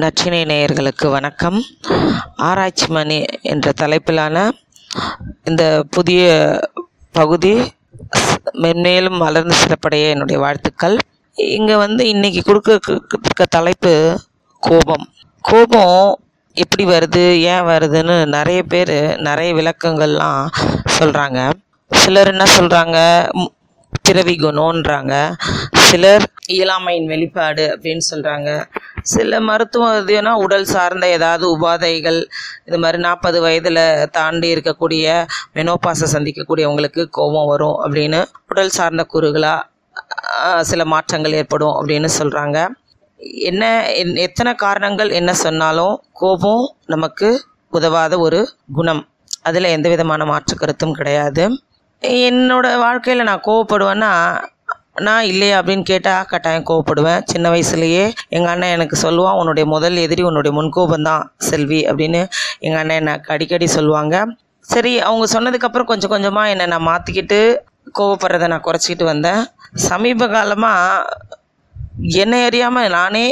நற்றினை நேயர்களுக்கு வணக்கம். ஆராய்ச்சி மணி என்ற தலைப்பிலான இந்த புதிய பகுதி மென்மேலும் வளர்ந்து சிறப்படைய என்னுடைய வாழ்த்துக்கள். இங்கே வந்து இன்றைக்கி கொடுக்க தலைப்பு கோபம். கோபம் எப்படி வருது ஏன் வருதுன்னு நிறைய பேர் நிறைய விளக்கங்கள்லாம் சொல்கிறாங்க சிலர் என்ன சொல்கிறாங்க பிறவி குணோன்றாங்க. சிலர் இயலாமையின் வெளிப்பாடு அப்படின்னு சொல்கிறாங்க சில மருத்துவம் இதுனா உடல் சார்ந்த ஏதாவது உபாதைகள் இது மாதிரி நாற்பது வயதில் தாண்டி இருக்கக்கூடிய மெனோபாசை சந்திக்கக்கூடியவங்களுக்கு கோபம் வரும் அப்படின்னு உடல் சார்ந்த கூறுகளாக சில மாற்றங்கள் ஏற்படும் அப்படின்னு சொல்கிறாங்க என்ன என் எத்தனை காரணங்கள் என்ன சொன்னாலும் கோபம் நமக்கு உதவாத ஒரு குணம். அதில் எந்த விதமான மாற்று கருத்தும் கிடையாது. என்னோடய வாழ்க்கையில் நான் கோவப்படுவேன்னா நான் இல்லையா அப்படின்னு கேட்டால் கட்டாயம் கோவப்படுவேன். சின்ன வயசுலேயே எங்கள் அண்ணன் எனக்கு சொல்லுவான் உன்னுடைய முதல் எதிரி உன்னுடைய முன்கோபம் தான் செல்வி அப்படின்னு எங்கள் அண்ணன் எனக்கு அடிக்கடி சொல்லுவாங்க. சரி அவங்க சொன்னதுக்கப்புறம் கொஞ்சம் கொஞ்சமாக என்னை நான் மாற்றிக்கிட்டு கோவப்படுறதை நான் குறைச்சிக்கிட்டு வந்தேன். சமீப காலமாக என்னை அறியாமல் நானே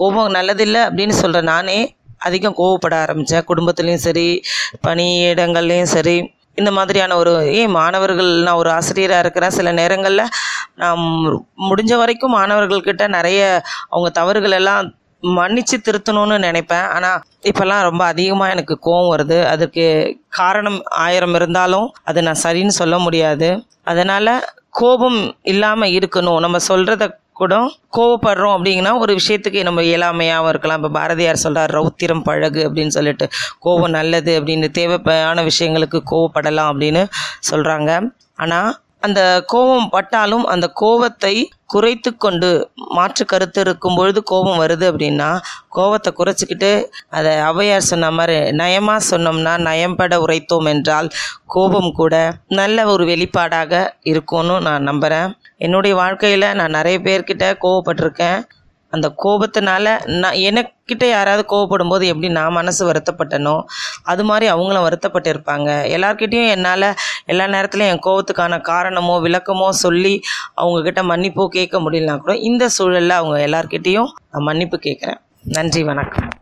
கோபம் நல்லதில்லை அப்படின்னு சொல்கிற நானே அதிகம் கோவப்பட ஆரம்பித்தேன் குடும்பத்துலேயும் சரி பணி இடங்கள்லேயும் சரி இந்த மாதிரியான ஒரு ஏன் மாணவர்கள் நான் ஒரு ஆசிரியராக இருக்கிறேன். சில நேரங்களில் நான் முடிஞ்ச வரைக்கும் மாணவர்கள்கிட்ட நிறைய அவங்க தவறுகள் எல்லாம் மன்னித்து திருத்தணும்னு நினைப்பேன். ஆனால் இப்போல்லாம் ரொம்ப அதிகமாக எனக்கு கோவம் வருது. அதுக்கு காரணம் ஆயிரம் இருந்தாலும் அதை நான் சரின்னு சொல்ல முடியாது. அதனால் கோபம் இல்லாமல் இருக்கணும். நம்ம சொல்கிறத கூட கோவப்படுறோம் அப்படிங்கன்னா ஒரு விஷயத்துக்கு நம்ம இயலாமையாகவும் இருக்கலாம். இப்போ பாரதியார் சொல்கிறார் ரௌத்திரம் பழகு அப்படின்னு சொல்லிட்டு கோவம் நல்லது அப்படின்னு தேவையான விஷயங்களுக்கு கோவப்படலாம் அப்படின்னு சொல்கிறாங்க ஆனால் அந்த கோபம் பட்டாலும் அந்த கோபத்தை குறைத்து கொண்டு மாற்று கருத்து இருக்கும் பொழுது கோபம் வருது அப்படின்னா கோபத்தை குறைச்சிக்கிட்டு அதை அவையார் சொன்ன மாதிரி நயமாக சொன்னோம்னா நயம்பட உரைத்தோம் என்றால் கோபம் கூட நல்ல ஒரு வெளிப்பாடாக இருக்கும்னு நான் நம்புகிறேன் என்னுடைய வாழ்க்கையில் நான் நிறைய பேர்கிட்ட கோவப்பட்டிருக்கேன் அந்த கோபத்தினால நான் எனக்கிட்ட யாராவது கோவப்படும் போது எப்படி நான் மனசு வருத்தப்பட்டனோ அது மாதிரி அவங்களும் வருத்தப்பட்டு இருப்பாங்க எல்லார்கிட்டேயும் என்னால் எல்லா நேரத்துலையும் என் கோபத்துக்கான காரணமோ விளக்கமோ சொல்லி அவங்கக்கிட்ட மன்னிப்போ கேட்க முடியலனா கூட இந்த சூழலில் அவங்க எல்லார்கிட்டேயும் நான் மன்னிப்பு கேட்குறேன். நன்றி வணக்கம்.